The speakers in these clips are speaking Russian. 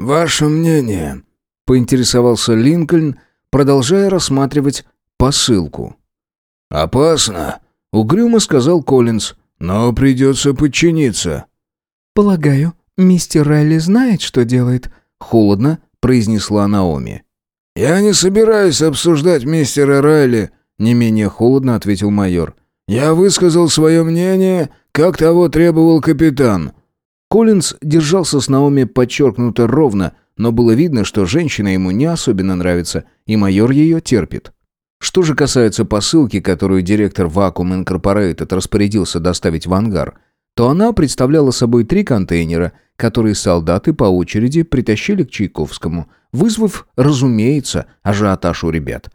«Ваше мнение?» — поинтересовался Линкольн, продолжая рассматривать посылку. «Опасно», — угрюмо сказал Коллинз, — «но придется подчиниться». «Полагаю, мистер Райли знает, что делает», — холодно произнесла Наоми. «Я не собираюсь обсуждать мистера Райли», — не менее холодно ответил майор. «Я высказал свое мнение, как того требовал капитан». Коллинз держался с Наоми подчеркнуто ровно, но было видно, что женщина ему не особенно нравится, и майор ее терпит. Что же касается посылки, которую директор Vacuum Incorporated распорядился доставить в ангар, то она представляла собой три контейнера, которые солдаты по очереди притащили к Чайковскому, вызвав, разумеется, ажиотаж у ребят.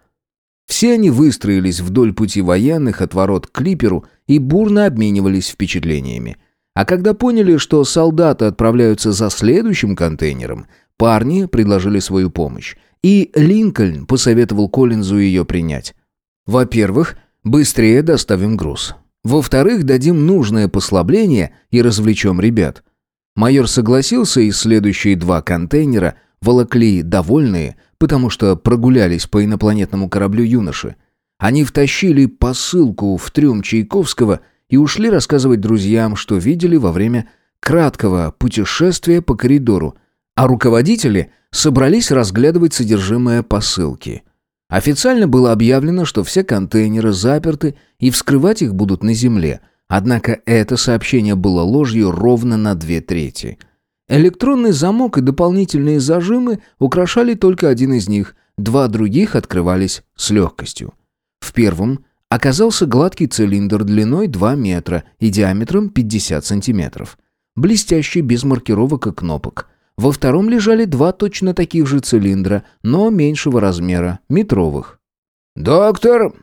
Все они выстроились вдоль пути военных от ворот к клиперу и бурно обменивались впечатлениями. А когда поняли, что солдаты отправляются за следующим контейнером, парни предложили свою помощь. И Линкольн посоветовал Коллинзу ее принять. Во-первых, быстрее доставим груз. Во-вторых, дадим нужное послабление и развлечем ребят. Майор согласился, и следующие два контейнера волокли довольные, потому что прогулялись по инопланетному кораблю юноши. Они втащили посылку в трюм Чайковского – и ушли рассказывать друзьям, что видели во время краткого путешествия по коридору, а руководители собрались разглядывать содержимое посылки. Официально было объявлено, что все контейнеры заперты и вскрывать их будут на земле, однако это сообщение было ложью ровно на две трети. Электронный замок и дополнительные зажимы украшали только один из них, два других открывались с легкостью. В первом оказался гладкий цилиндр длиной 2 метра и диаметром 50 сантиметров. Блестящий, без маркировок и кнопок. Во втором лежали два точно таких же цилиндра, но меньшего размера, метровых. «Доктор,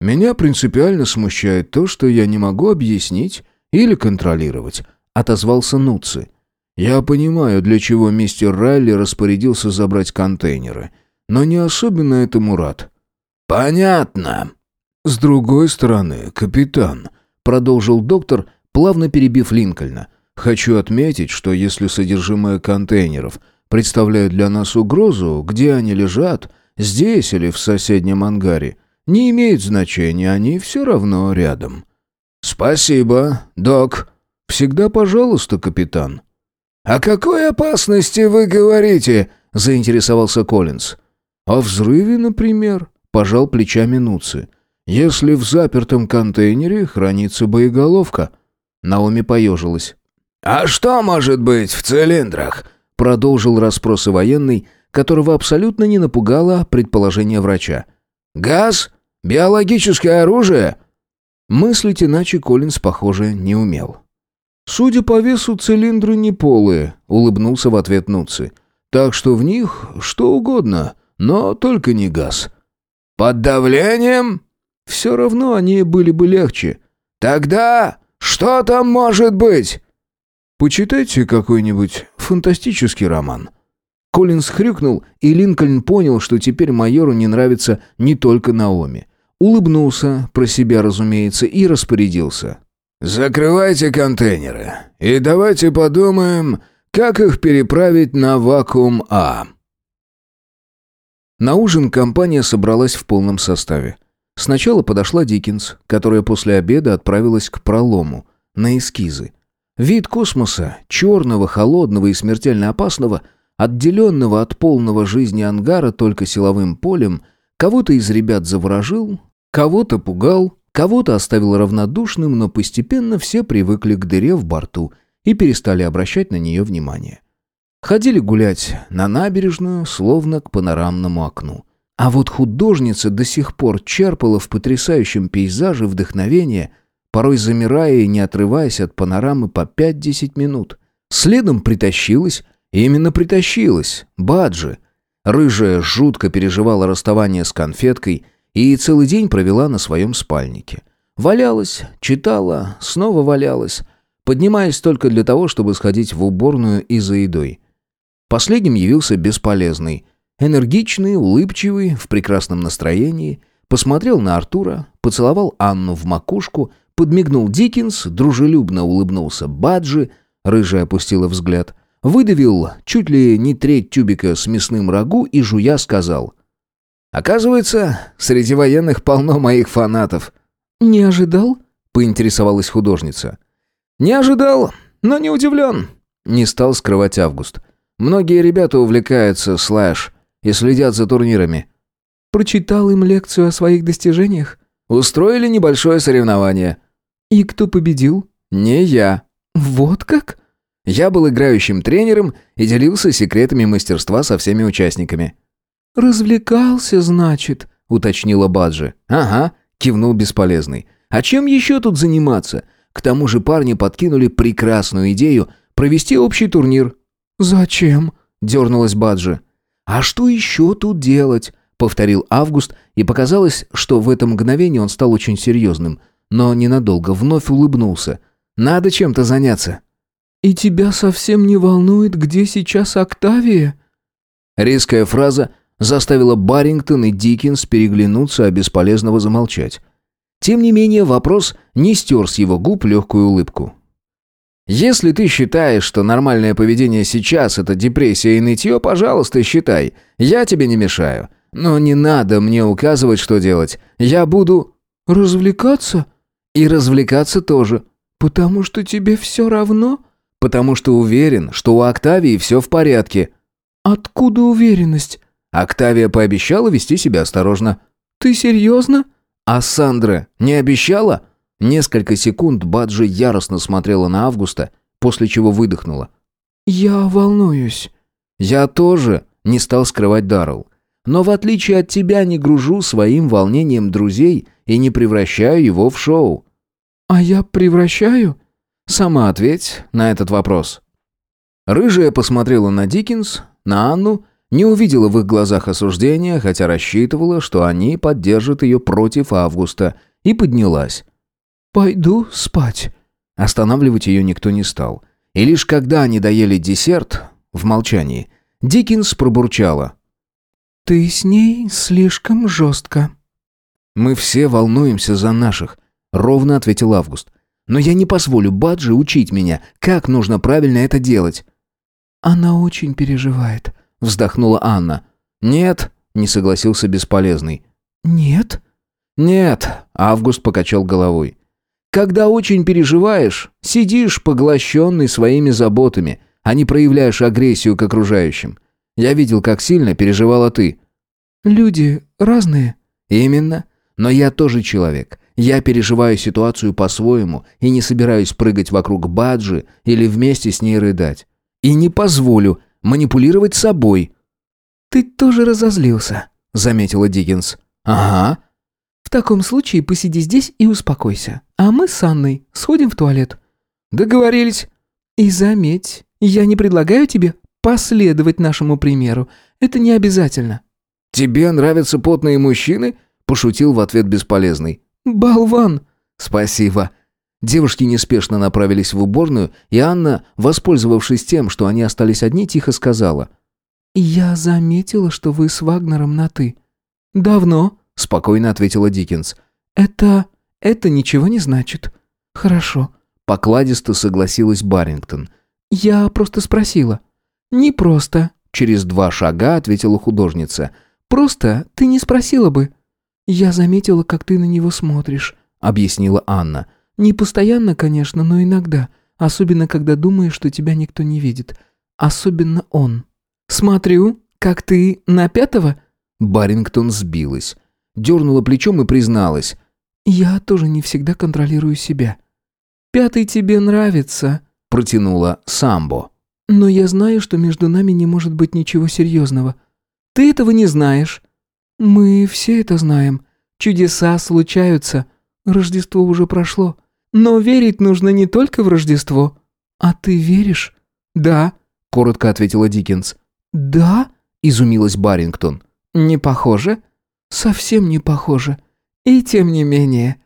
меня принципиально смущает то, что я не могу объяснить или контролировать», — отозвался Нуци. «Я понимаю, для чего мистер Райли распорядился забрать контейнеры, но не особенно этому рад». «Понятно», «С другой стороны, капитан», — продолжил доктор, плавно перебив Линкольна, «хочу отметить, что если содержимое контейнеров представляет для нас угрозу, где они лежат, здесь или в соседнем ангаре, не имеет значения, они все равно рядом». «Спасибо, док. Всегда пожалуйста, капитан». «О какой опасности вы говорите?» — заинтересовался Коллинз. «О взрыве, например», — пожал плечами Нуци если в запертом контейнере хранится боеголовка?» Наоми поежилась. «А что может быть в цилиндрах?» Продолжил расспросы военный, которого абсолютно не напугало предположение врача. «Газ? Биологическое оружие?» Мыслить иначе Коллинз, похоже, не умел. «Судя по весу, цилиндры не полые», — улыбнулся в ответ Нуци. «Так что в них что угодно, но только не газ». «Под давлением?» Все равно они были бы легче. Тогда что там может быть? Почитайте какой-нибудь фантастический роман. Коллинз хрюкнул, и Линкольн понял, что теперь майору не нравится не только Наоми. Улыбнулся, про себя, разумеется, и распорядился. «Закрывайте контейнеры, и давайте подумаем, как их переправить на вакуум-А». На ужин компания собралась в полном составе. Сначала подошла Диккенс, которая после обеда отправилась к пролому, на эскизы. Вид космоса, черного, холодного и смертельно опасного, отделенного от полного жизни ангара только силовым полем, кого-то из ребят заворожил, кого-то пугал, кого-то оставил равнодушным, но постепенно все привыкли к дыре в борту и перестали обращать на нее внимание. Ходили гулять на набережную, словно к панорамному окну. А вот художница до сих пор черпала в потрясающем пейзаже вдохновение, порой замирая и не отрываясь от панорамы по 5-10 минут. Следом притащилась, именно притащилась, Баджи. Рыжая жутко переживала расставание с конфеткой и целый день провела на своем спальнике. Валялась, читала, снова валялась, поднимаясь только для того, чтобы сходить в уборную и за едой. Последним явился бесполезный – Энергичный, улыбчивый, в прекрасном настроении, посмотрел на Артура, поцеловал Анну в макушку, подмигнул Диккенс, дружелюбно улыбнулся Баджи, рыжая опустила взгляд, выдавил чуть ли не треть тюбика с мясным рагу и жуя сказал. «Оказывается, среди военных полно моих фанатов». «Не ожидал?» — поинтересовалась художница. «Не ожидал, но не удивлен», — не стал скрывать Август. «Многие ребята увлекаются слэш и следят за турнирами». «Прочитал им лекцию о своих достижениях?» «Устроили небольшое соревнование». «И кто победил?» «Не я». «Вот как?» Я был играющим тренером и делился секретами мастерства со всеми участниками. «Развлекался, значит», — уточнила Баджи. «Ага», — кивнул бесполезный. «А чем еще тут заниматься? К тому же парни подкинули прекрасную идею провести общий турнир». «Зачем?» — дернулась Баджи. «А что еще тут делать?» — повторил Август, и показалось, что в это мгновение он стал очень серьезным, но ненадолго вновь улыбнулся. «Надо чем-то заняться». «И тебя совсем не волнует, где сейчас Октавия?» Резкая фраза заставила Баррингтон и Диккенс переглянуться, а бесполезного замолчать. Тем не менее, вопрос не стер с его губ легкую улыбку. «Если ты считаешь, что нормальное поведение сейчас — это депрессия и нытье, пожалуйста, считай. Я тебе не мешаю. Но не надо мне указывать, что делать. Я буду...» «Развлекаться?» «И развлекаться тоже». «Потому что тебе все равно?» потому что уверен, что у Октавии все в порядке». «Откуда уверенность?» Октавия пообещала вести себя осторожно. «Ты серьезно?» «А Сандра не обещала?» Несколько секунд Баджи яростно смотрела на Августа, после чего выдохнула. «Я волнуюсь». «Я тоже», — не стал скрывать Даррелл. «Но в отличие от тебя не гружу своим волнением друзей и не превращаю его в шоу». «А я превращаю?» Сама ответь на этот вопрос». Рыжая посмотрела на Диккенс, на Анну, не увидела в их глазах осуждения, хотя рассчитывала, что они поддержат ее против Августа, и поднялась. «Пойду спать». Останавливать ее никто не стал. И лишь когда они доели десерт, в молчании, Диккенс пробурчала. «Ты с ней слишком жестко». «Мы все волнуемся за наших», — ровно ответил Август. Но я не позволю Баджи учить меня, как нужно правильно это делать». «Она очень переживает», — вздохнула Анна. «Нет», — не согласился Бесполезный. «Нет?» «Нет», — Август покачал головой. «Когда очень переживаешь, сидишь поглощенный своими заботами, а не проявляешь агрессию к окружающим. Я видел, как сильно переживала ты». «Люди разные». «Именно. Но я тоже человек. Я переживаю ситуацию по-своему и не собираюсь прыгать вокруг Баджи или вместе с ней рыдать. И не позволю манипулировать собой». «Ты тоже разозлился», — заметила Диггинс. «Ага». «В таком случае посиди здесь и успокойся. А мы с Анной сходим в туалет». «Договорились». «И заметь, я не предлагаю тебе последовать нашему примеру. Это не обязательно». «Тебе нравятся потные мужчины?» – пошутил в ответ бесполезный. «Болван!» «Спасибо». Девушки неспешно направились в уборную, и Анна, воспользовавшись тем, что они остались одни, тихо сказала. «Я заметила, что вы с Вагнером на «ты». «Давно», — спокойно ответила Диккенс. «Это... это ничего не значит». «Хорошо», — покладисто согласилась Барингтон. «Я просто спросила». «Не просто», — через два шага ответила художница. «Просто ты не спросила бы». «Я заметила, как ты на него смотришь», — объяснила Анна. «Не постоянно, конечно, но иногда. Особенно, когда думаешь, что тебя никто не видит. Особенно он». «Смотрю, как ты на пятого?» Барингтон сбилась. Дернула плечом и призналась. «Я тоже не всегда контролирую себя». «Пятый тебе нравится», — протянула Самбо. «Но я знаю, что между нами не может быть ничего серьезного. Ты этого не знаешь». «Мы все это знаем. Чудеса случаются. Рождество уже прошло. Но верить нужно не только в Рождество. А ты веришь?» «Да», — коротко ответила Диккенс. «Да?» — изумилась Барингтон. «Не похоже?» «Совсем не похоже. И тем не менее...»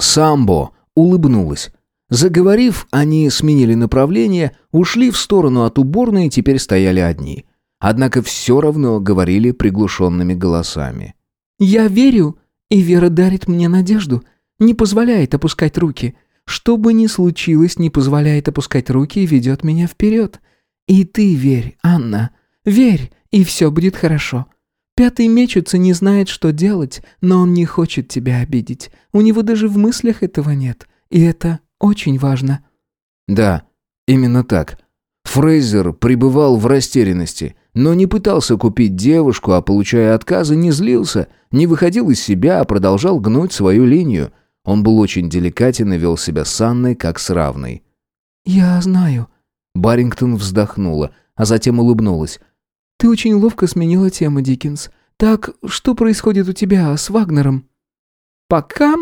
Самбо улыбнулась. Заговорив, они сменили направление, ушли в сторону от уборной и теперь стояли одни. Однако все равно говорили приглушенными голосами. «Я верю, и вера дарит мне надежду, не позволяет опускать руки. Что бы ни случилось, не позволяет опускать руки и ведет меня вперед. И ты верь, Анна. Верь, и все будет хорошо. Пятый мечется, не знает, что делать, но он не хочет тебя обидеть. У него даже в мыслях этого нет. И это очень важно». «Да, именно так». Фрейзер пребывал в растерянности, но не пытался купить девушку, а, получая отказы, не злился, не выходил из себя, а продолжал гнуть свою линию. Он был очень деликатен и вел себя с Анной как с равной. «Я знаю». Барингтон вздохнула, а затем улыбнулась. «Ты очень ловко сменила тему, Диккенс. Так, что происходит у тебя с Вагнером?» «Пока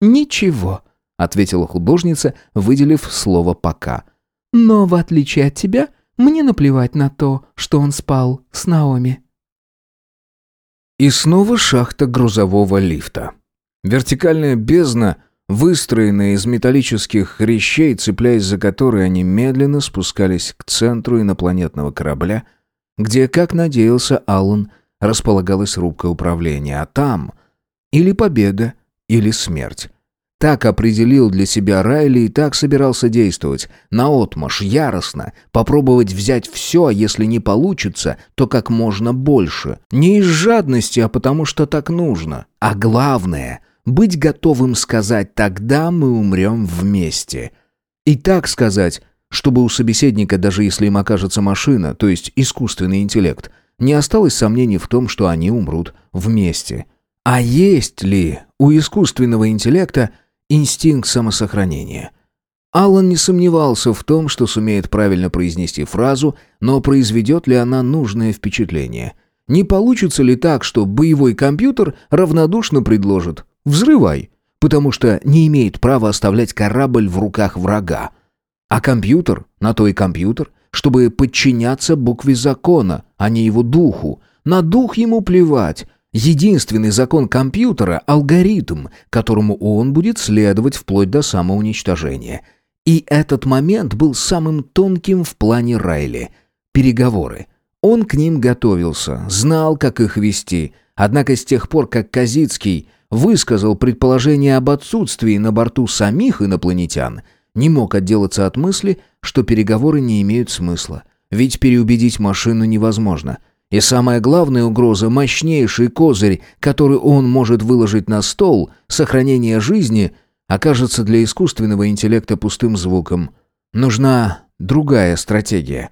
ничего», — ответила художница, выделив слово «пока». «Но, в отличие от тебя, мне наплевать на то, что он спал с Наоми». И снова шахта грузового лифта. Вертикальная бездна, выстроенная из металлических хрящей, цепляясь за которые они медленно спускались к центру инопланетного корабля — где, как надеялся Аллан, располагалась рубка управления, а там или победа, или смерть. Так определил для себя Райли и так собирался действовать. Наотмашь, яростно, попробовать взять все, а если не получится, то как можно больше. Не из жадности, а потому что так нужно. А главное — быть готовым сказать «тогда мы умрем вместе». И так сказать чтобы у собеседника, даже если им окажется машина, то есть искусственный интеллект, не осталось сомнений в том, что они умрут вместе. А есть ли у искусственного интеллекта инстинкт самосохранения? Алан не сомневался в том, что сумеет правильно произнести фразу, но произведет ли она нужное впечатление? Не получится ли так, что боевой компьютер равнодушно предложит «взрывай», потому что не имеет права оставлять корабль в руках врага? А компьютер, на то и компьютер, чтобы подчиняться букве закона, а не его духу. На дух ему плевать. Единственный закон компьютера – алгоритм, которому он будет следовать вплоть до самоуничтожения. И этот момент был самым тонким в плане Райли. Переговоры. Он к ним готовился, знал, как их вести. Однако с тех пор, как Казицкий высказал предположение об отсутствии на борту самих инопланетян – не мог отделаться от мысли, что переговоры не имеют смысла. Ведь переубедить машину невозможно. И самая главная угроза, мощнейший козырь, который он может выложить на стол, сохранение жизни, окажется для искусственного интеллекта пустым звуком. Нужна другая стратегия.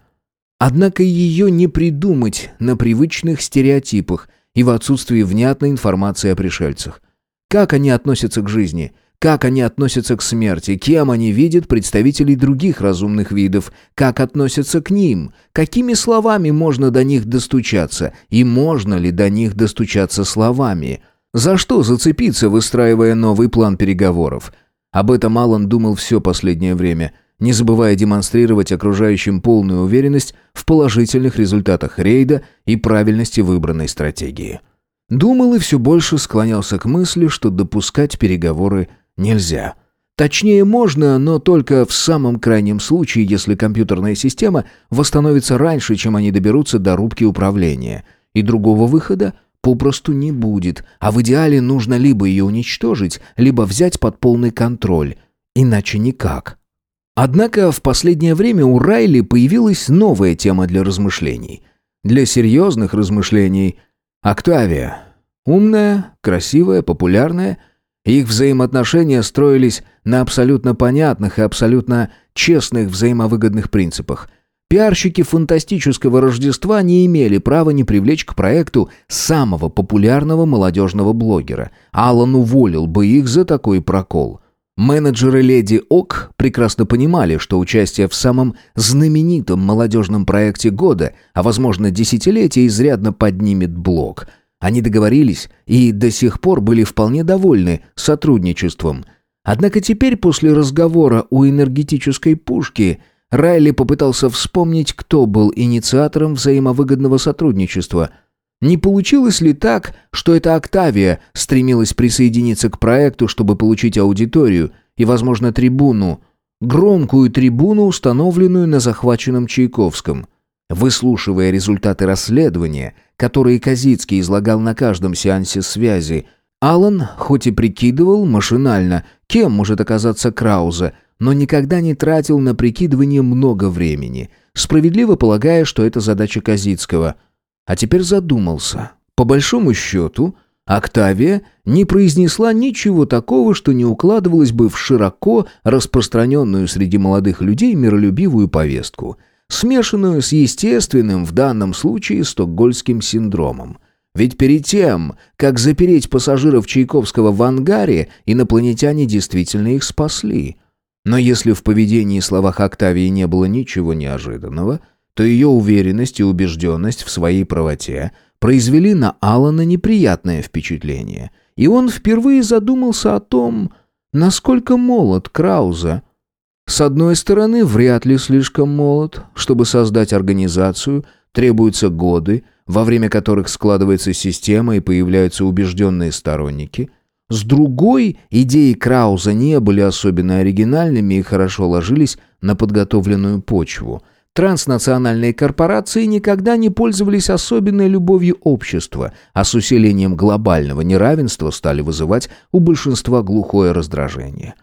Однако ее не придумать на привычных стереотипах и в отсутствии внятной информации о пришельцах. Как они относятся к жизни – как они относятся к смерти, кем они видят представителей других разумных видов, как относятся к ним, какими словами можно до них достучаться и можно ли до них достучаться словами. За что зацепиться, выстраивая новый план переговоров? Об этом Алан думал все последнее время, не забывая демонстрировать окружающим полную уверенность в положительных результатах рейда и правильности выбранной стратегии. Думал и все больше склонялся к мысли, что допускать переговоры нельзя. Точнее, можно, но только в самом крайнем случае, если компьютерная система восстановится раньше, чем они доберутся до рубки управления. И другого выхода попросту не будет, а в идеале нужно либо ее уничтожить, либо взять под полный контроль. Иначе никак. Однако в последнее время у Райли появилась новая тема для размышлений. Для серьезных размышлений – Октавия. Умная, красивая, популярная – их взаимоотношения строились на абсолютно понятных и абсолютно честных взаимовыгодных принципах. Пиарщики фантастического Рождества не имели права не привлечь к проекту самого популярного молодежного блогера. Алан уволил бы их за такой прокол. Менеджеры «Леди Ок» прекрасно понимали, что участие в самом знаменитом молодежном проекте года, а возможно десятилетия, изрядно поднимет блог – они договорились и до сих пор были вполне довольны сотрудничеством. Однако теперь, после разговора у энергетической пушки, Райли попытался вспомнить, кто был инициатором взаимовыгодного сотрудничества. Не получилось ли так, что эта Октавия стремилась присоединиться к проекту, чтобы получить аудиторию и, возможно, трибуну, громкую трибуну, установленную на захваченном Чайковском – Выслушивая результаты расследования, которые Казицкий излагал на каждом сеансе связи, Алан, хоть и прикидывал машинально, кем может оказаться Крауза, но никогда не тратил на прикидывание много времени. справедливо полагая, что это задача Казицкого. А теперь задумался. По большому счету, Октавия не произнесла ничего такого, что не укладывалось бы в широко распространенную среди молодых людей миролюбивую повестку, смешанную с естественным в данном случае стокгольским синдромом. Ведь перед тем, как запереть пассажиров Чайковского в ангаре, инопланетяне действительно их спасли. Но если в поведении и словах Октавии не было ничего неожиданного, то ее уверенность и убежденность в своей правоте – произвели на Алана неприятное впечатление, и он впервые задумался о том, насколько молод Крауза. С одной стороны, вряд ли слишком молод, чтобы создать организацию, требуются годы, во время которых складывается система и появляются убежденные сторонники. С другой, идеи Крауза не были особенно оригинальными и хорошо ложились на подготовленную почву – Транснациональные корпорации никогда не пользовались особенной любовью общества, а с усилением глобального неравенства стали вызывать у большинства глухое раздражение.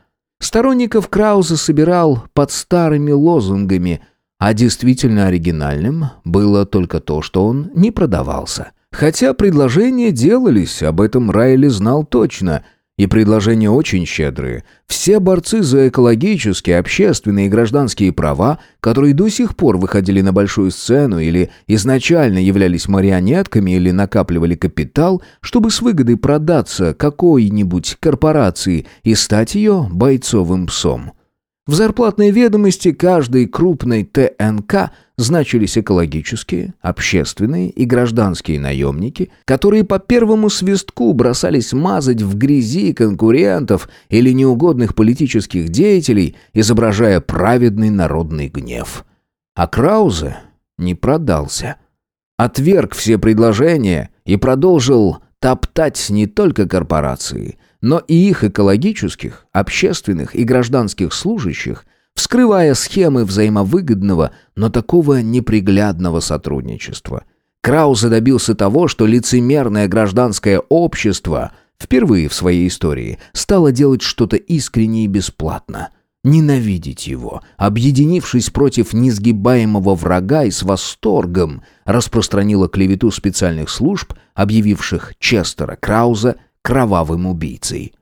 Сторонников Крауза собирал под старыми лозунгами, а действительно оригинальным было только то, что он не продавался. Хотя предложения делались, об этом Райли знал точно – и предложения очень щедрые. Все борцы за экологические, общественные и гражданские права, которые до сих пор выходили на большую сцену или изначально являлись марионетками или накапливали капитал, чтобы с выгодой продаться какой-нибудь корпорации и стать ее бойцовым псом. В зарплатной ведомости каждой крупной ТНК значились экологические, общественные и гражданские наемники, которые по первому свистку бросались мазать в грязи конкурентов или неугодных политических деятелей, изображая праведный народный гнев. А Краузе не продался. Отверг все предложения и продолжил топтать не только корпорации, но и их экологических, общественных и гражданских служащих, вскрывая схемы взаимовыгодного, но такого неприглядного сотрудничества. Краузе добился того, что лицемерное гражданское общество впервые в своей истории стало делать что-то искренне и бесплатно – ненавидеть его, объединившись против несгибаемого врага и с восторгом распространила клевету специальных служб, объявивших Честера Крауза кровавым убийцей.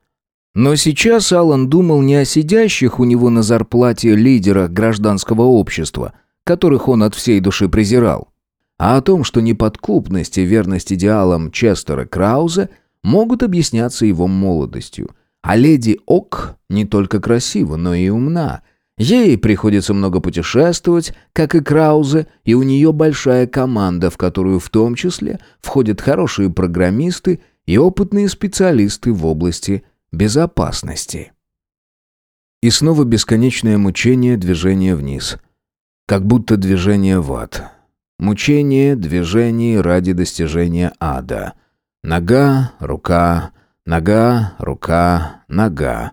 Но сейчас Алан думал не о сидящих у него на зарплате лидерах гражданского общества, которых он от всей души презирал, а о том, что неподкупность и верность идеалам Честера Крауза могут объясняться его молодостью. А леди Ок не только красива, но и умна. Ей приходится много путешествовать, как и Краузе, и у нее большая команда, в которую в том числе входят хорошие программисты и опытные специалисты в области безопасности. И снова бесконечное мучение движения вниз. Как будто движение в ад. Мучение движений ради достижения ада. Нога, рука, нога, рука, нога.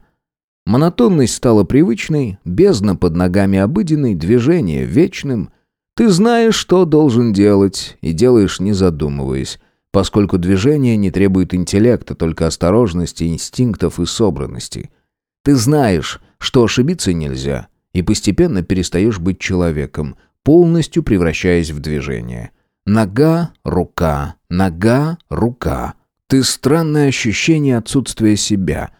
Монотонность стала привычной, бездна под ногами обыденной, движение вечным. Ты знаешь, что должен делать, и делаешь, не задумываясь поскольку движение не требует интеллекта, только осторожности, инстинктов и собранности. Ты знаешь, что ошибиться нельзя, и постепенно перестаешь быть человеком, полностью превращаясь в движение. Нога, рука, нога, рука. Ты странное ощущение отсутствия себя.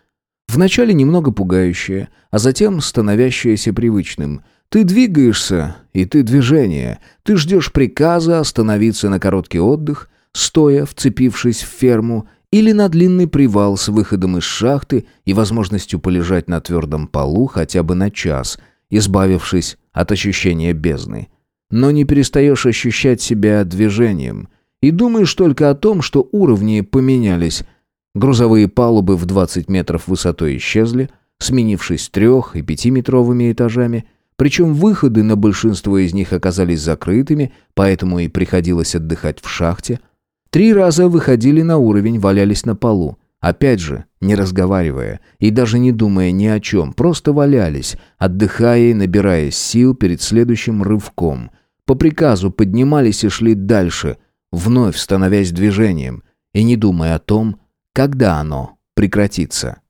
Вначале немного пугающее, а затем становящееся привычным. Ты двигаешься, и ты движение. Ты ждешь приказа остановиться на короткий отдых – стоя, вцепившись в ферму, или на длинный привал с выходом из шахты и возможностью полежать на твердом полу хотя бы на час, избавившись от ощущения бездны. Но не перестаешь ощущать себя движением и думаешь только о том, что уровни поменялись. Грузовые палубы в 20 метров высотой исчезли, сменившись трех- и пятиметровыми этажами – причем выходы на большинство из них оказались закрытыми, поэтому и приходилось отдыхать в шахте. Три раза выходили на уровень, валялись на полу. Опять же, не разговаривая и даже не думая ни о чем, просто валялись, отдыхая и набирая сил перед следующим рывком. По приказу поднимались и шли дальше, вновь становясь движением, и не думая о том, когда оно прекратится.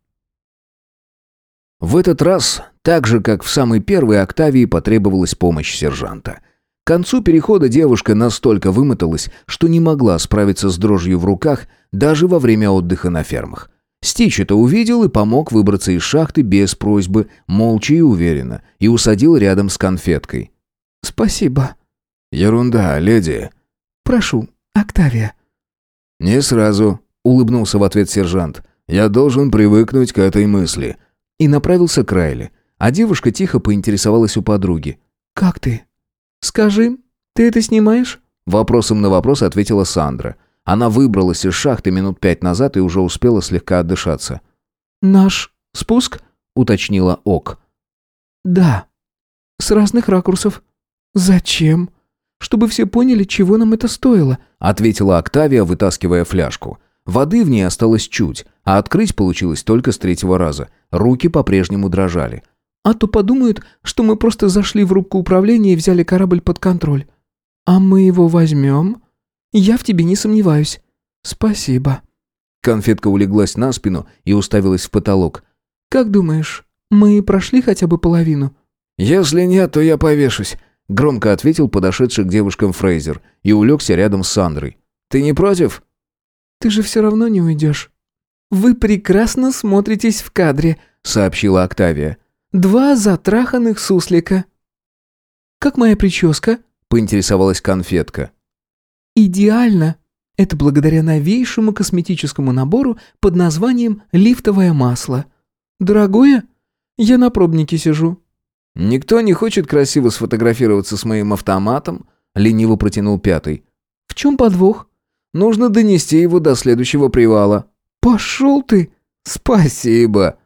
В этот раз, так же как в самой первой октавии, потребовалась помощь сержанта – концу перехода девушка настолько вымоталась, что не могла справиться с дрожью в руках даже во время отдыха на фермах. Стич это увидел и помог выбраться из шахты без просьбы, молча и уверенно, и усадил рядом с конфеткой. «Спасибо». «Ерунда, леди». «Прошу, Октавия». «Не сразу», — улыбнулся в ответ сержант. «Я должен привыкнуть к этой мысли». И направился к Райли. А девушка тихо поинтересовалась у подруги. «Как ты?» «Скажи, ты это снимаешь?» Вопросом на вопрос ответила Сандра. Она выбралась из шахты минут пять назад и уже успела слегка отдышаться. «Наш спуск?» — уточнила Ок. «Да. С разных ракурсов. Зачем?» «Чтобы все поняли, чего нам это стоило», — ответила Октавия, вытаскивая фляжку. Воды в ней осталось чуть, а открыть получилось только с третьего раза. Руки по-прежнему дрожали. А то подумают, что мы просто зашли в рубку управления и взяли корабль под контроль. А мы его возьмем? Я в тебе не сомневаюсь. Спасибо». Конфетка улеглась на спину и уставилась в потолок. «Как думаешь, мы прошли хотя бы половину?» «Если нет, то я повешусь», — громко ответил подошедший к девушкам Фрейзер и улегся рядом с Сандрой. «Ты не против?» «Ты же все равно не уйдешь». «Вы прекрасно смотритесь в кадре», — сообщила Октавия. Два затраханных суслика. «Как моя прическа?» — поинтересовалась конфетка. «Идеально. Это благодаря новейшему косметическому набору под названием «Лифтовое масло». Дорогое? Я на пробнике сижу». «Никто не хочет красиво сфотографироваться с моим автоматом?» — лениво протянул пятый. «В чем подвох?» «Нужно донести его до следующего привала». «Пошел ты!» «Спасибо!»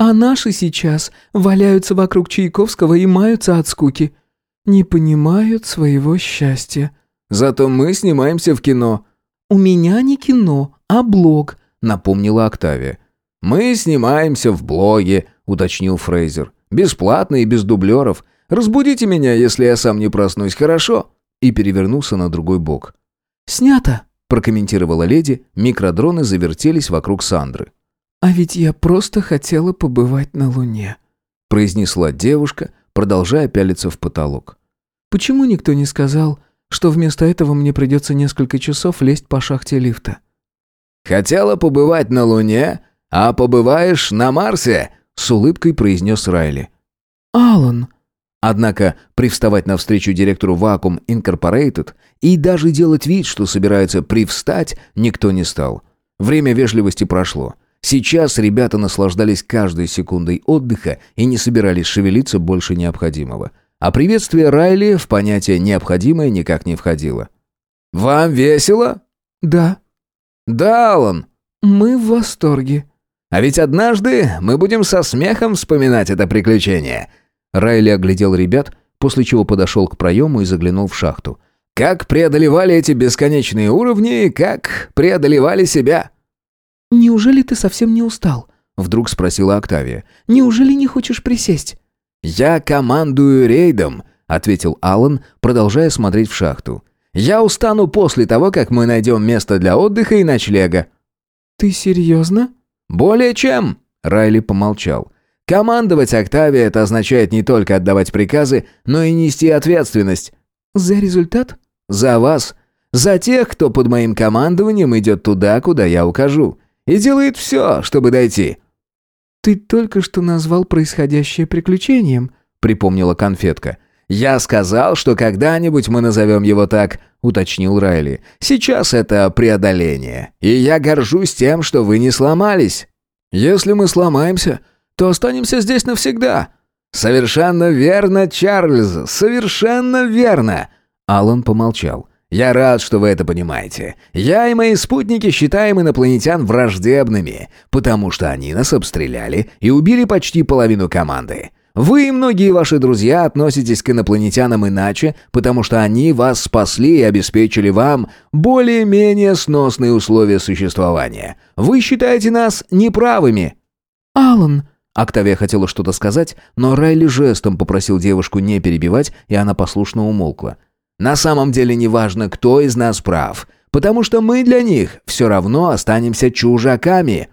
А наши сейчас валяются вокруг Чайковского и маются от скуки. Не понимают своего счастья. Зато мы снимаемся в кино. У меня не кино, а блог, напомнила Октавия. Мы снимаемся в блоге, уточнил Фрейзер. Бесплатно и без дублеров. Разбудите меня, если я сам не проснусь, хорошо? И перевернулся на другой бок. Снято, прокомментировала леди. Микродроны завертелись вокруг Сандры. «А ведь я просто хотела побывать на Луне», — произнесла девушка, продолжая пялиться в потолок. «Почему никто не сказал, что вместо этого мне придется несколько часов лезть по шахте лифта?» «Хотела побывать на Луне, а побываешь на Марсе», — с улыбкой произнес Райли. «Алан», Однако привставать навстречу директору Vacuum Incorporated и даже делать вид, что собирается привстать, никто не стал. Время вежливости прошло. Сейчас ребята наслаждались каждой секундой отдыха и не собирались шевелиться больше необходимого. А приветствие Райли в понятие «необходимое» никак не входило. «Вам весело?» «Да». «Да, Алан». «Мы в восторге». «А ведь однажды мы будем со смехом вспоминать это приключение». Райли оглядел ребят, после чего подошел к проему и заглянул в шахту. «Как преодолевали эти бесконечные уровни, как преодолевали себя». «Неужели ты совсем не устал?» — вдруг спросила Октавия. «Неужели не хочешь присесть?» «Я командую рейдом», — ответил Алан, продолжая смотреть в шахту. «Я устану после того, как мы найдем место для отдыха и ночлега». «Ты серьезно?» «Более чем», — Райли помолчал. «Командовать Октавия — это означает не только отдавать приказы, но и нести ответственность». «За результат?» «За вас. За тех, кто под моим командованием идет туда, куда я укажу и делает все, чтобы дойти». «Ты только что назвал происходящее приключением», — припомнила конфетка. «Я сказал, что когда-нибудь мы назовем его так», — уточнил Райли. «Сейчас это преодоление, и я горжусь тем, что вы не сломались. Если мы сломаемся, то останемся здесь навсегда». «Совершенно верно, Чарльз, совершенно верно!» Алан помолчал. Я рад, что вы это понимаете. Я и мои спутники считаем инопланетян враждебными, потому что они нас обстреляли и убили почти половину команды. Вы и многие ваши друзья относитесь к инопланетянам иначе, потому что они вас спасли и обеспечили вам более-менее сносные условия существования. Вы считаете нас неправыми. Алан, Октавия хотела что-то сказать, но Райли жестом попросил девушку не перебивать, и она послушно умолкла. На самом деле не важно, кто из нас прав, потому что мы для них все равно останемся чужаками».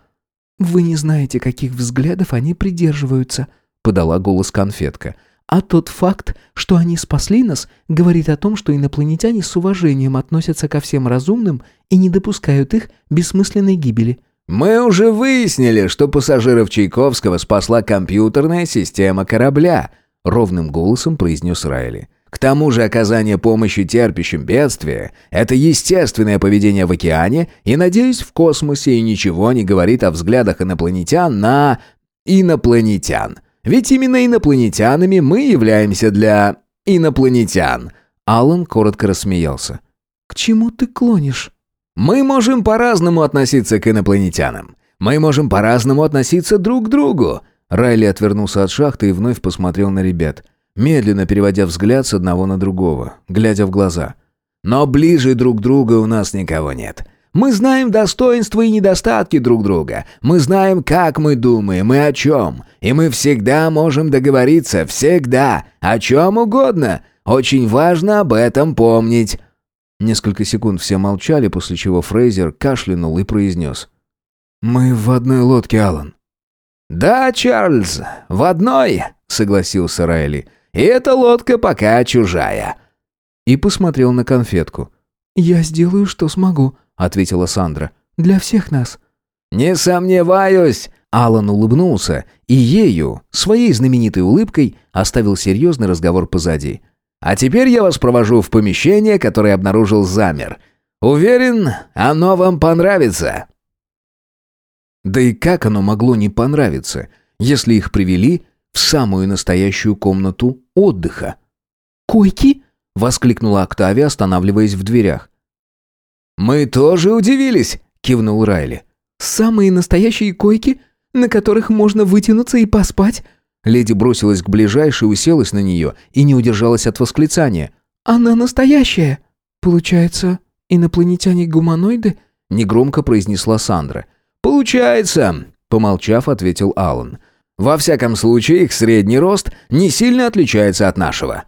«Вы не знаете, каких взглядов они придерживаются», — подала голос конфетка. А тот факт, что они спасли нас, говорит о том, что инопланетяне с уважением относятся ко всем разумным и не допускают их бессмысленной гибели. «Мы уже выяснили, что пассажиров Чайковского спасла компьютерная система корабля», — ровным голосом произнес Райли. «К тому же оказание помощи терпящим бедствия — это естественное поведение в океане и, надеюсь, в космосе и ничего не говорит о взглядах инопланетян на... инопланетян. Ведь именно инопланетянами мы являемся для инопланетян». Алан коротко рассмеялся. «К чему ты клонишь?» «Мы можем по-разному относиться к инопланетянам. Мы можем по-разному относиться друг к другу». Райли отвернулся от шахты и вновь посмотрел на ребят, медленно переводя взгляд с одного на другого, глядя в глаза. «Но ближе друг друга у нас никого нет. Мы знаем достоинства и недостатки друг друга. Мы знаем, как мы думаем и о чем. И мы всегда можем договориться, всегда, о чем угодно. Очень важно об этом помнить». Несколько секунд все молчали, после чего Фрейзер кашлянул и произнес. «Мы в одной лодке, Алан». «Да, Чарльз, в одной», — согласился Райли. «И эта лодка пока чужая». И посмотрел на конфетку. «Я сделаю, что смогу», ответила Сандра. «Для всех нас». «Не сомневаюсь!» Алан улыбнулся и ею, своей знаменитой улыбкой, оставил серьезный разговор позади. «А теперь я вас провожу в помещение, которое обнаружил замер. Уверен, оно вам понравится». Да и как оно могло не понравиться, если их привели в самую настоящую комнату отдыха? «Койки?» — воскликнула Октавия, останавливаясь в дверях. «Мы тоже удивились», — кивнул Райли. «Самые настоящие койки, на которых можно вытянуться и поспать?» Леди бросилась к ближайшей, уселась на нее и не удержалась от восклицания. «Она настоящая!» «Получается, инопланетяне-гуманоиды?» — негромко произнесла Сандра. «Получается!» — помолчав, ответил Аллан. «Во всяком случае, их средний рост не сильно отличается от нашего».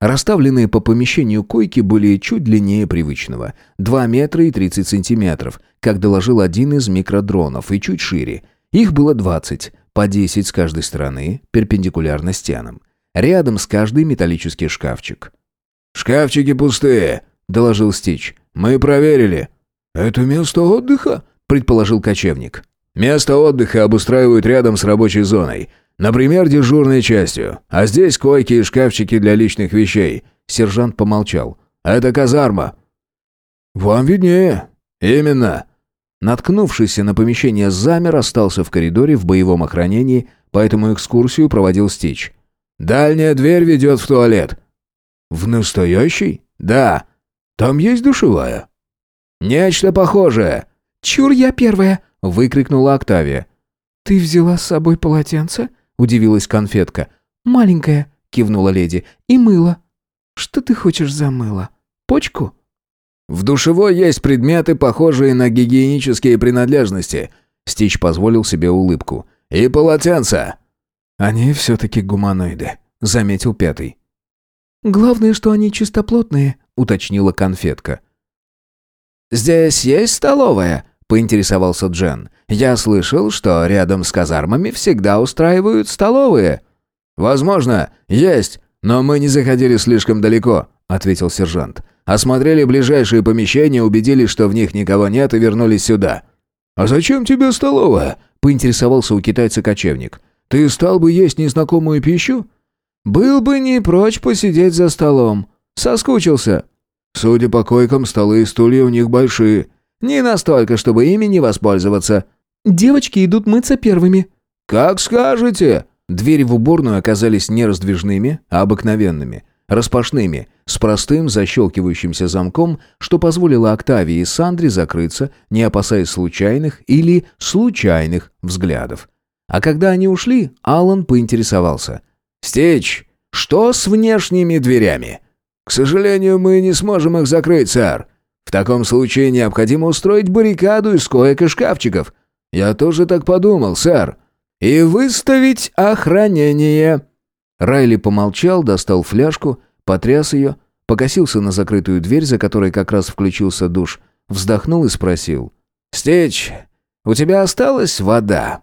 Расставленные по помещению койки были чуть длиннее привычного. 2 метра и 30 сантиметров, как доложил один из микродронов, и чуть шире. Их было 20, по 10 с каждой стороны, перпендикулярно стенам. Рядом с каждой металлический шкафчик. «Шкафчики пустые», — доложил Стич. «Мы проверили». «Это место отдыха?» — предположил кочевник. «Место отдыха обустраивают рядом с рабочей зоной. Например, дежурной частью. А здесь койки и шкафчики для личных вещей. Сержант помолчал. Это казарма. Вам виднее. Именно. Наткнувшийся на помещение замер, остался в коридоре в боевом охранении, поэтому экскурсию проводил Стич. «Дальняя дверь ведет в туалет». «В настоящий?» «Да». «Там есть душевая?» «Нечто похожее». «Чур я первая!» — выкрикнула Октавия. «Ты взяла с собой полотенце?» — удивилась конфетка. «Маленькая», — кивнула леди, — «и мыло». «Что ты хочешь за мыло? Почку?» «В душевой есть предметы, похожие на гигиенические принадлежности», — Стич позволил себе улыбку. «И полотенца». «Они все-таки гуманоиды», — заметил пятый. «Главное, что они чистоплотные», — уточнила конфетка. «Здесь есть столовая?» — поинтересовался Джен. Я слышал, что рядом с казармами всегда устраивают столовые». «Возможно, есть, но мы не заходили слишком далеко», — ответил сержант. «Осмотрели ближайшие помещения, убедились, что в них никого нет и вернулись сюда». «А зачем тебе столовая?» — поинтересовался у китайца кочевник. «Ты стал бы есть незнакомую пищу?» «Был бы не прочь посидеть за столом. Соскучился». «Судя по койкам, столы и стулья у них большие». «Не настолько, чтобы ими не воспользоваться. Девочки идут мыться первыми». «Как скажете!» Двери в уборную оказались не раздвижными, а обыкновенными, распашными, с простым защелкивающимся замком, что позволило Октавии и Сандре закрыться, не опасаясь случайных или случайных взглядов. А когда они ушли, Алан поинтересовался. «Стич, что с внешними дверями?» «К сожалению, мы не сможем их закрыть, сэр. В таком случае необходимо устроить баррикаду из коек и шкафчиков. «Я тоже так подумал, сэр. И выставить охранение». Райли помолчал, достал фляжку, потряс ее, покосился на закрытую дверь, за которой как раз включился душ, вздохнул и спросил. «Стич, у тебя осталась вода?»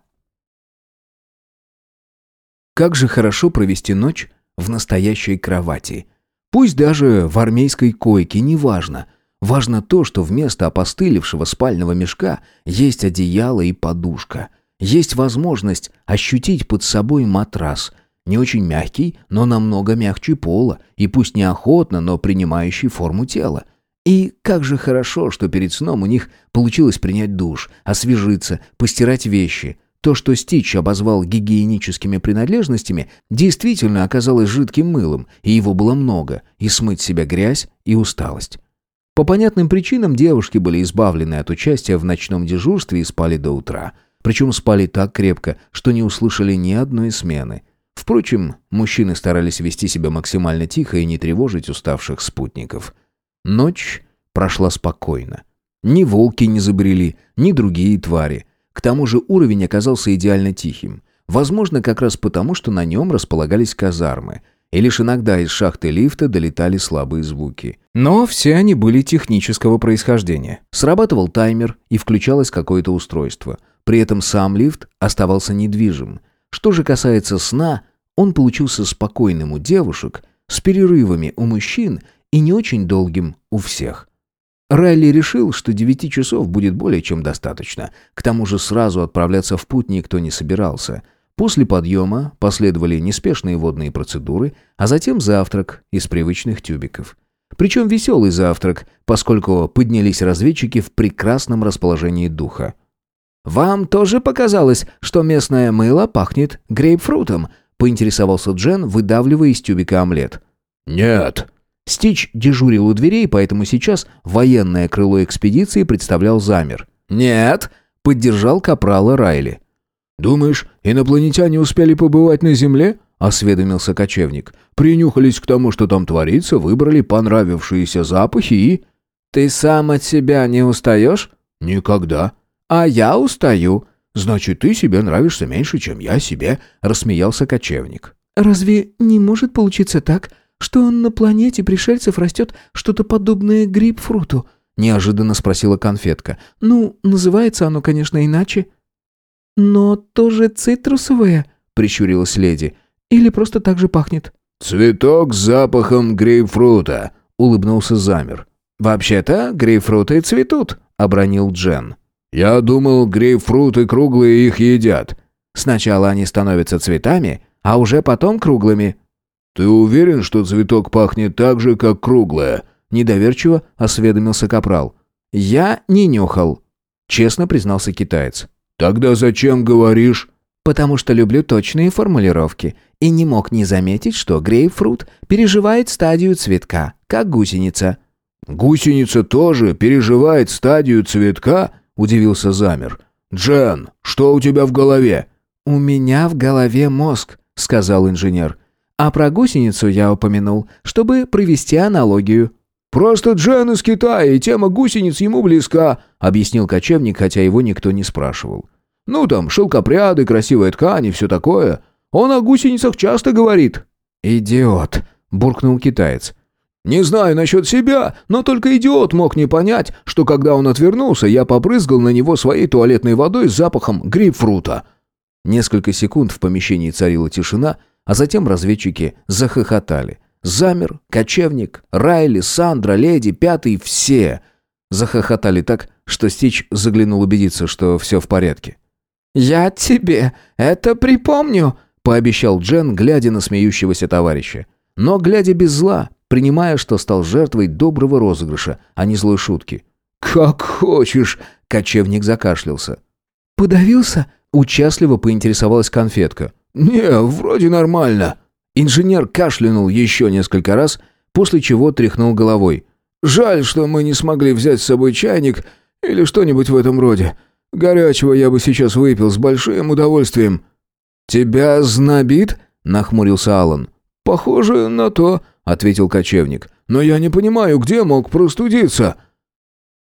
Как же хорошо провести ночь в настоящей кровати. Пусть даже в армейской койке, неважно. Важно то, что вместо опостылевшего спального мешка есть одеяло и подушка. Есть возможность ощутить под собой матрас. Не очень мягкий, но намного мягче пола, и пусть неохотно, но принимающий форму тела. И как же хорошо, что перед сном у них получилось принять душ, освежиться, постирать вещи. То, что Стич обозвал гигиеническими принадлежностями, действительно оказалось жидким мылом, и его было много, и смыть себя грязь и усталость. По понятным причинам девушки были избавлены от участия в ночном дежурстве и спали до утра. Причем спали так крепко, что не услышали ни одной смены. Впрочем, мужчины старались вести себя максимально тихо и не тревожить уставших спутников. Ночь прошла спокойно. Ни волки не забрели, ни другие твари. К тому же уровень оказался идеально тихим. Возможно, как раз потому, что на нем располагались казармы. И лишь иногда из шахты лифта долетали слабые звуки. Но все они были технического происхождения. Срабатывал таймер и включалось какое-то устройство. При этом сам лифт оставался недвижим. Что же касается сна, он получился спокойным у девушек, с перерывами у мужчин и не очень долгим у всех. Райли решил, что девяти часов будет более чем достаточно. К тому же сразу отправляться в путь никто не собирался. После подъема последовали неспешные водные процедуры, а затем завтрак из привычных тюбиков. Причем веселый завтрак, поскольку поднялись разведчики в прекрасном расположении духа. «Вам тоже показалось, что местное мыло пахнет грейпфрутом?» — поинтересовался Джен, выдавливая из тюбика омлет. «Нет», Стич дежурил у дверей, поэтому сейчас военное крыло экспедиции представлял замер. «Нет», — поддержал капрала Райли. «Думаешь, инопланетяне успели побывать на Земле?» — осведомился кочевник. «Принюхались к тому, что там творится, выбрали понравившиеся запахи и...» «Ты сам от себя не устаешь?» «Никогда». «А я устаю». «Значит, ты себе нравишься меньше, чем я себе», — рассмеялся кочевник. «Разве не может получиться так, что на планете пришельцев растет что-то подобное грейпфруту?» — неожиданно спросила конфетка. «Ну, называется оно, конечно, иначе». «Но тоже цитрусовое?» — прищурилась леди. «Или просто так же пахнет?» «Цветок с запахом грейпфрута», — улыбнулся Замер. «Вообще-то грейпфруты цветут», — обронил Джен. «Я думал, грейпфруты круглые их едят». «Сначала они становятся цветами, а уже потом круглыми», «Ты уверен, что цветок пахнет так же, как круглое?» Недоверчиво осведомился Капрал. «Я не нюхал», — честно признался китаец. «Тогда зачем говоришь?» «Потому что люблю точные формулировки и не мог не заметить, что грейпфрут переживает стадию цветка, как гусеница». «Гусеница тоже переживает стадию цветка?» — удивился Замер. «Джен, что у тебя в голове?» «У меня в голове мозг», — сказал инженер. А про гусеницу я упомянул, чтобы провести аналогию. «Просто Джен из Китая, и тема гусениц ему близка», — объяснил кочевник, хотя его никто не спрашивал. «Ну там, шелкопряды, красивая ткань и все такое. Он о гусеницах часто говорит». «Идиот», — буркнул китаец. «Не знаю насчет себя, но только идиот мог не понять, что когда он отвернулся, я попрызгал на него своей туалетной водой с запахом грейпфрута». Несколько секунд в помещении царила тишина, а затем разведчики захохотали. Замер, кочевник, Райли, Сандра, Леди, Пятый, все. Захохотали так, что Стич заглянул убедиться, что все в порядке. «Я тебе это припомню», — пообещал Джен, глядя на смеющегося товарища. Но глядя без зла, принимая, что стал жертвой доброго розыгрыша, а не злой шутки. «Как хочешь», — кочевник закашлялся. «Подавился?» — участливо поинтересовалась конфетка. «Не, вроде нормально». Инженер кашлянул еще несколько раз, после чего тряхнул головой. «Жаль, что мы не смогли взять с собой чайник или что-нибудь в этом роде. Горячего я бы сейчас выпил с большим удовольствием». «Тебя знобит?» — нахмурился Алан. «Похоже на то», — ответил кочевник. «Но я не понимаю, где мог простудиться».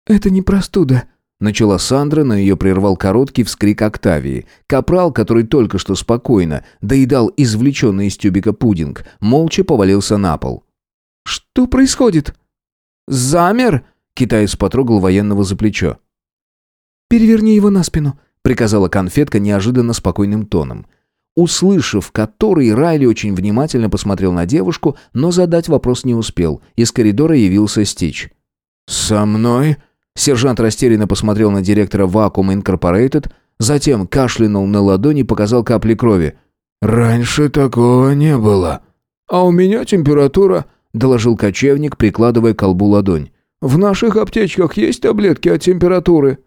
«Это не простуда», Начала Сандра, но ее прервал короткий вскрик Октавии. Капрал, который только что спокойно доедал извлеченный из тюбика пудинг, молча повалился на пол. «Что происходит?» «Замер!» — китаец потрогал военного за плечо. «Переверни его на спину», — приказала конфетка неожиданно спокойным тоном. услышав который, Райли очень внимательно посмотрел на девушку, но задать вопрос не успел. Из коридора явился Стич. «Со мной?» Сержант растерянно посмотрел на директора Vacuum Incorporated, затем кашлянул на ладони и показал капли крови. «Раньше такого не было». «А у меня температура», — доложил кочевник, прикладывая колбу ладонь. «В наших аптечках есть таблетки от температуры».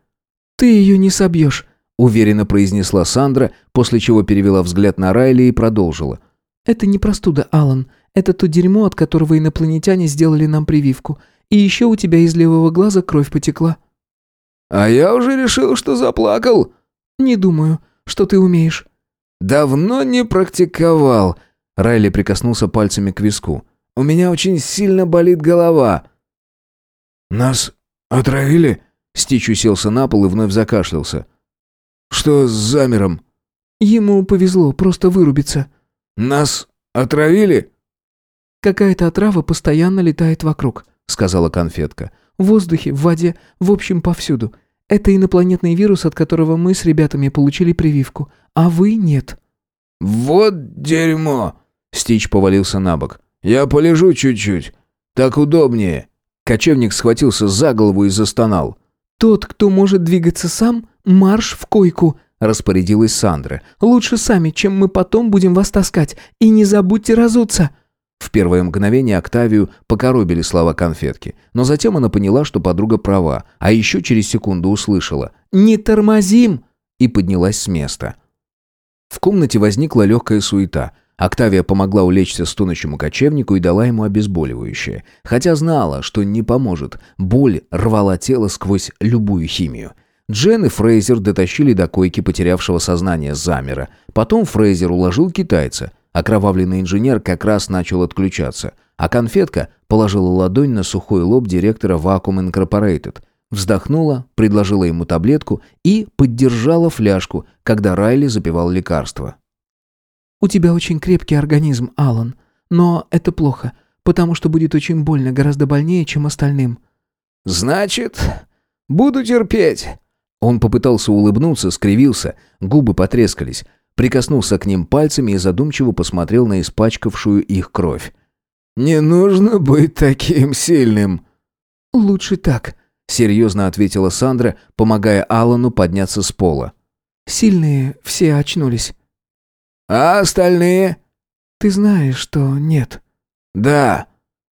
«Ты ее не собьешь», — уверенно произнесла Сандра, после чего перевела взгляд на Райли и продолжила. «Это не простуда, Алан. Это то дерьмо, от которого инопланетяне сделали нам прививку. И еще у тебя из левого глаза кровь потекла». «А я уже решил, что заплакал». «Не думаю, что ты умеешь». «Давно не практиковал». Райли прикоснулся пальцами к виску. «У меня очень сильно болит голова». «Нас отравили?» Стич уселся на пол и вновь закашлялся. «Что с замером?» «Ему повезло, просто вырубиться». «Нас отравили?» «Какая-то отрава постоянно летает вокруг», — сказала конфетка. «В воздухе, в воде, в общем, повсюду. Это инопланетный вирус, от которого мы с ребятами получили прививку, а вы нет». «Вот дерьмо!» Стич повалился на бок. «Я полежу чуть-чуть. Так удобнее». Кочевник схватился за голову и застонал. «Тот, кто может двигаться сам, марш в койку», — распорядилась Сандра. «Лучше сами, чем мы потом будем вас таскать. И не забудьте разуться». В первое мгновение Октавию покоробили слова конфетки, но затем она поняла, что подруга права, а еще через секунду услышала «Не тормозим!» и поднялась с места. В комнате возникла легкая суета. Октавия помогла улечься стонущему кочевнику и дала ему обезболивающее, хотя знала, что не поможет. Боль рвала тело сквозь любую химию. Джен и Фрейзер дотащили до койки потерявшего сознание замера. Потом Фрейзер уложил китайца. Окровавленный инженер как раз начал отключаться, а конфетка положила ладонь на сухой лоб директора Vacuum Incorporated, вздохнула, предложила ему таблетку и поддержала фляжку, когда Райли запивал лекарство. «У тебя очень крепкий организм, Алан, но это плохо, потому что будет очень больно, гораздо больнее, чем остальным». «Значит, буду терпеть». Он попытался улыбнуться, скривился, губы потрескались, прикоснулся к ним пальцами и задумчиво посмотрел на испачкавшую их кровь. «Не нужно быть таким сильным». «Лучше так», — серьезно ответила Сандра, помогая Алану подняться с пола. «Сильные все очнулись». «А остальные?» «Ты знаешь, что нет». «Да».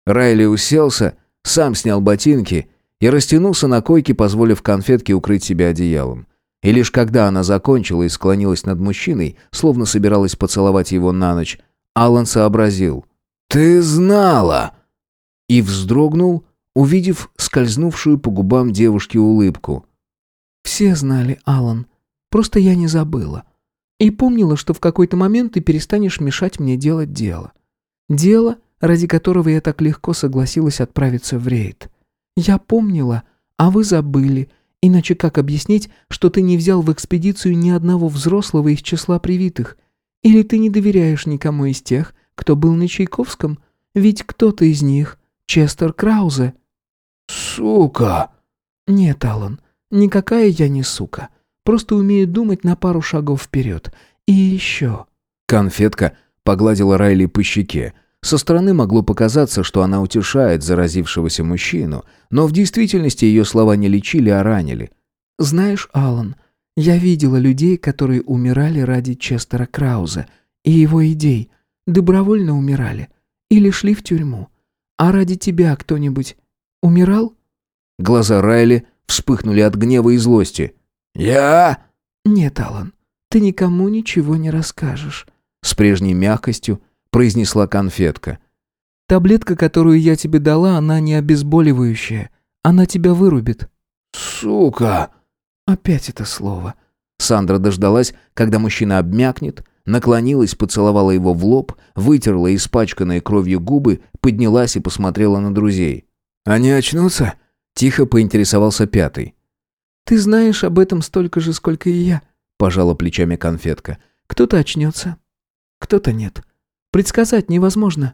Райли уселся, сам снял ботинки и растянулся на койке, позволив конфетке укрыть себя одеялом. И лишь когда она закончила и склонилась над мужчиной, словно собиралась поцеловать его на ночь, Алан сообразил. «Ты знала!» И вздрогнул, увидев скользнувшую по губам девушки улыбку. «Все знали, Алан. Просто я не забыла. И помнила, что в какой-то момент ты перестанешь мешать мне делать дело. Дело, ради которого я так легко согласилась отправиться в рейд. Я помнила, а вы забыли, Иначе как объяснить, что ты не взял в экспедицию ни одного взрослого из числа привитых? Или ты не доверяешь никому из тех, кто был на Чайковском? Ведь кто-то из них — Честер Краузе». «Сука!» «Нет, Алан, никакая я не сука. Просто умею думать на пару шагов вперед. И еще...» Конфетка погладила Райли по щеке, со стороны могло показаться, что она утешает заразившегося мужчину, но в действительности ее слова не лечили, а ранили. «Знаешь, Алан, я видела людей, которые умирали ради Честера Крауза и его идей, добровольно умирали или шли в тюрьму. А ради тебя кто-нибудь умирал?» Глаза Райли вспыхнули от гнева и злости. «Я?» «Нет, Алан, ты никому ничего не расскажешь». С прежней мягкостью произнесла конфетка. «Таблетка, которую я тебе дала, она не обезболивающая. Она тебя вырубит». «Сука!» Опять это слово. Сандра дождалась, когда мужчина обмякнет, наклонилась, поцеловала его в лоб, вытерла испачканные кровью губы, поднялась и посмотрела на друзей. «Они очнутся?» — тихо поинтересовался пятый. «Ты знаешь об этом столько же, сколько и я», — пожала плечами конфетка. «Кто-то очнется, кто-то нет. Предсказать невозможно».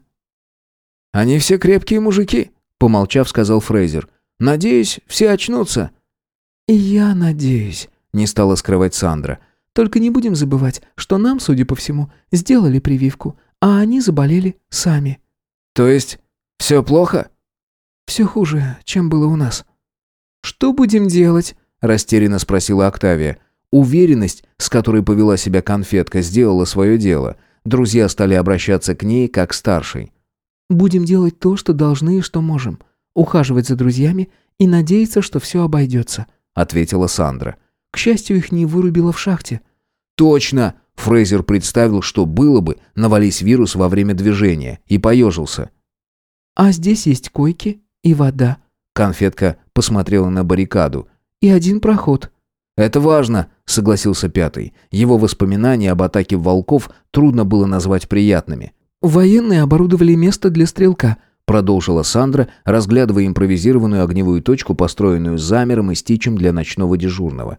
«Они все крепкие мужики», — помолчав, сказал Фрейзер. «Надеюсь, все очнутся». «И я надеюсь», — не стала скрывать Сандра. Только не будем забывать, что нам, судя по всему, сделали прививку, а они заболели сами». «То есть все плохо?» «Все хуже, чем было у нас». «Что будем делать?» – растерянно спросила Октавия. Уверенность, с которой повела себя конфетка, сделала свое дело. Друзья стали обращаться к ней как старшей. «Будем делать то, что должны и что можем. Ухаживать за друзьями и надеяться, что все обойдется», — ответила Сандра. «К счастью, их не вырубило в шахте». «Точно!» — Фрейзер представил, что было бы, навались вирус во время движения, и поежился. «А здесь есть койки и вода». Конфетка посмотрела на баррикаду. «И один проход». «Это важно», — согласился Пятый. Его воспоминания об атаке волков трудно было назвать приятными. «Военные оборудовали место для стрелка», — продолжила Сандра, разглядывая импровизированную огневую точку, построенную замером и стичем для ночного дежурного.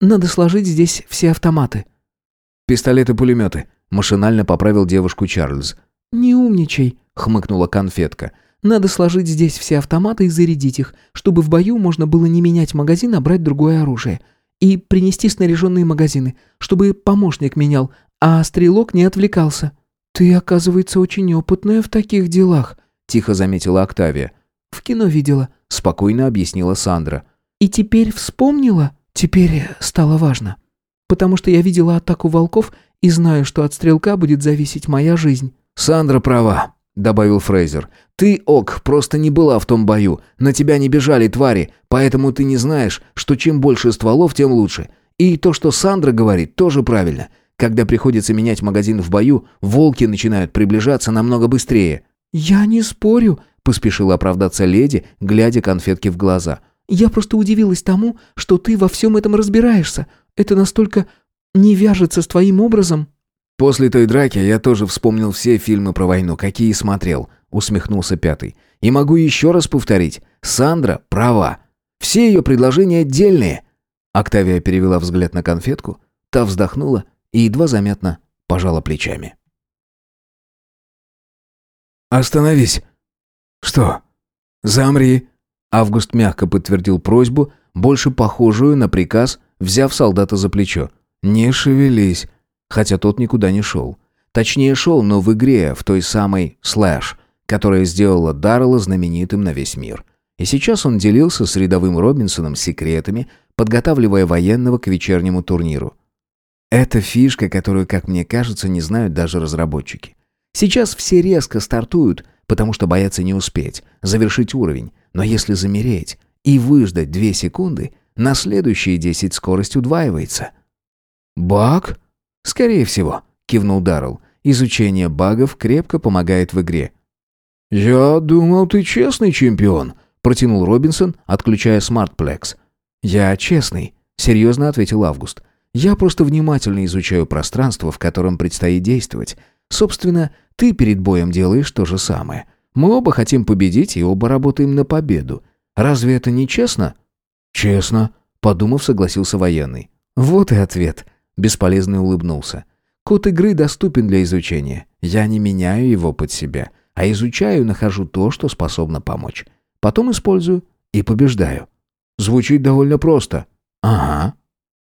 «Надо сложить здесь все автоматы». «Пистолеты-пулеметы», — машинально поправил девушку Чарльз. «Не умничай», — хмыкнула конфетка. «Надо сложить здесь все автоматы и зарядить их, чтобы в бою можно было не менять магазин, а брать другое оружие и принести снаряженные магазины, чтобы помощник менял, а стрелок не отвлекался». «Ты, оказывается, очень опытная в таких делах», — тихо заметила Октавия. «В кино видела», — спокойно объяснила Сандра. «И теперь вспомнила? Теперь стало важно. Потому что я видела атаку волков и знаю, что от стрелка будет зависеть моя жизнь». «Сандра права», — добавил Фрейзер. «Ты, Ок, просто не была в том бою. На тебя не бежали твари, поэтому ты не знаешь, что чем больше стволов, тем лучше. И то, что Сандра говорит, тоже правильно. Когда приходится менять магазин в бою, волки начинают приближаться намного быстрее». «Я не спорю», — поспешила оправдаться леди, глядя конфетке в глаза. «Я просто удивилась тому, что ты во всем этом разбираешься. Это настолько не вяжется с твоим образом». «После той драки я тоже вспомнил все фильмы про войну, какие смотрел», — усмехнулся Пятый. «И могу еще раз повторить. Сандра права. Все ее предложения отдельные». Октавия перевела взгляд на конфетку, та вздохнула и едва заметно пожала плечами. «Остановись!» «Что?» «Замри!» Август мягко подтвердил просьбу, больше похожую на приказ, взяв солдата за плечо. «Не шевелись!» Хотя тот никуда не шел. Точнее, шел, но в игре, в той самой «Слэш», которая сделала Даррелла знаменитым на весь мир. И сейчас он делился с рядовым Робинсоном секретами, подготавливая военного к вечернему турниру. Это фишка, которую, как мне кажется, не знают даже разработчики. Сейчас все резко стартуют, потому что боятся не успеть, завершить уровень. Но если замереть и выждать две секунды, на следующие десять скорость удваивается. «Баг?» «Скорее всего», — кивнул Даррелл. «Изучение багов крепко помогает в игре». «Я думал, ты честный чемпион», — протянул Робинсон, отключая смартплекс. «Я честный», — серьезно ответил Август. «Я просто внимательно изучаю пространство, в котором предстоит действовать. Собственно, ты перед боем делаешь то же самое. Мы оба хотим победить и оба работаем на победу. Разве это не честно?» «Честно», — подумав, согласился военный. «Вот и ответ», Бесполезный улыбнулся. Код игры доступен для изучения. Я не меняю его под себя, а изучаю и нахожу то, что способно помочь. Потом использую и побеждаю. Звучит довольно просто. Ага.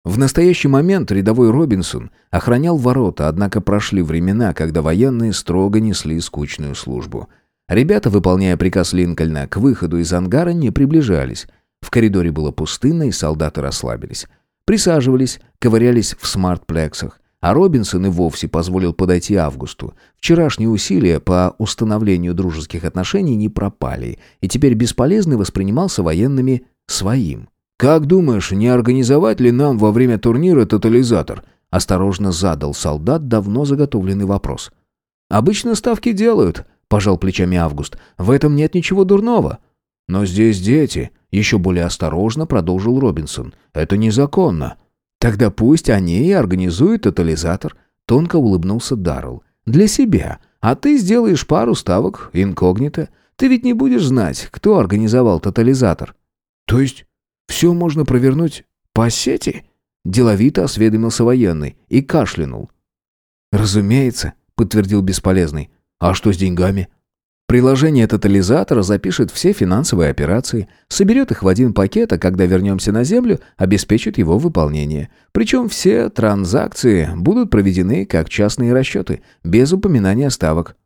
В настоящий момент рядовой Робинсон охранял ворота, однако прошли времена, когда военные строго несли скучную службу. Ребята, выполняя приказ Линкольна, к выходу из ангара не приближались. В коридоре было пустынно, и солдаты расслабились. Присаживались, ковырялись в смартплексах. А Робинсон и вовсе позволил подойти Августу. Вчерашние усилия по установлению дружеских отношений не пропали, и теперь бесполезный воспринимался военными своим. «Как думаешь, не организовать ли нам во время турнира тотализатор?» Осторожно задал солдат давно заготовленный вопрос. «Обычно ставки делают», — пожал плечами Август. «В этом нет ничего дурного». «Но здесь дети», — еще более осторожно продолжил Робинсон. «Это незаконно». «Тогда пусть они и организуют тотализатор», — тонко улыбнулся Даррелл. «Для себя. А ты сделаешь пару ставок инкогнито. Ты ведь не будешь знать, кто организовал тотализатор». «То есть все можно провернуть по сети?» Деловито осведомился военный и кашлянул. «Разумеется», — подтвердил бесполезный. «А что с деньгами?» Приложение тотализатора запишет все финансовые операции, соберет их в один пакет, а когда вернемся на Землю, обеспечит его выполнение. Причем все транзакции будут проведены как частные расчеты, без упоминания ставок.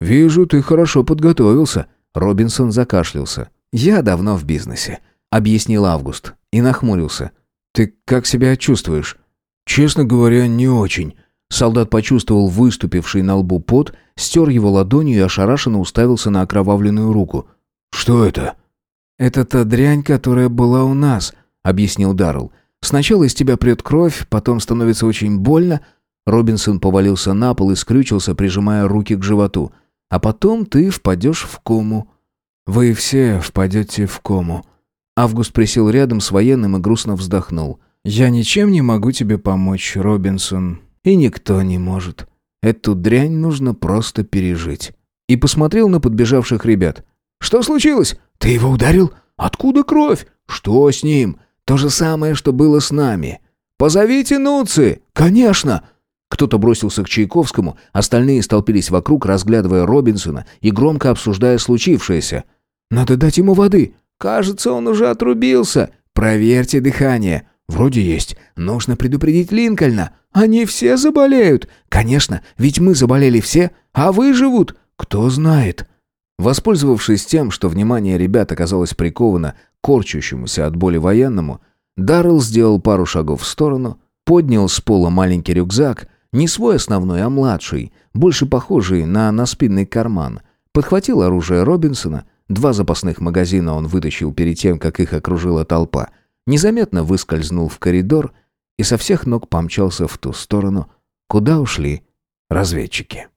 «Вижу, ты хорошо подготовился», — Робинсон закашлялся. «Я давно в бизнесе», — объяснил Август и нахмурился. «Ты как себя чувствуешь?» «Честно говоря, не очень». Солдат почувствовал выступивший на лбу пот, стер его ладонью и ошарашенно уставился на окровавленную руку. «Что это?» «Это та дрянь, которая была у нас», — объяснил Даррелл. «Сначала из тебя прет кровь, потом становится очень больно». Робинсон повалился на пол и скрючился, прижимая руки к животу. «А потом ты впадешь в кому». «Вы все впадете в кому». Август присел рядом с военным и грустно вздохнул. «Я ничем не могу тебе помочь, Робинсон. И никто не может. Эту дрянь нужно просто пережить». И посмотрел на подбежавших ребят. «Что случилось? Ты его ударил? Откуда кровь? Что с ним? То же самое, что было с нами. Позовите Нуци! Конечно!» Кто-то бросился к Чайковскому, остальные столпились вокруг, разглядывая Робинсона и громко обсуждая случившееся. «Надо дать ему воды. Кажется, он уже отрубился. Проверьте дыхание. Вроде есть. Нужно предупредить Линкольна. Они все заболеют. Конечно, ведь мы заболели все, а выживут. Кто знает. Воспользовавшись тем, что внимание ребят оказалось приковано корчущемуся от боли военному, Даррелл сделал пару шагов в сторону, поднял с пола маленький рюкзак, не свой основной, а младший, больше похожий на наспинный карман, подхватил оружие Робинсона, два запасных магазина он вытащил перед тем, как их окружила толпа – незаметно выскользнул в коридор и со всех ног помчался в ту сторону, куда ушли разведчики.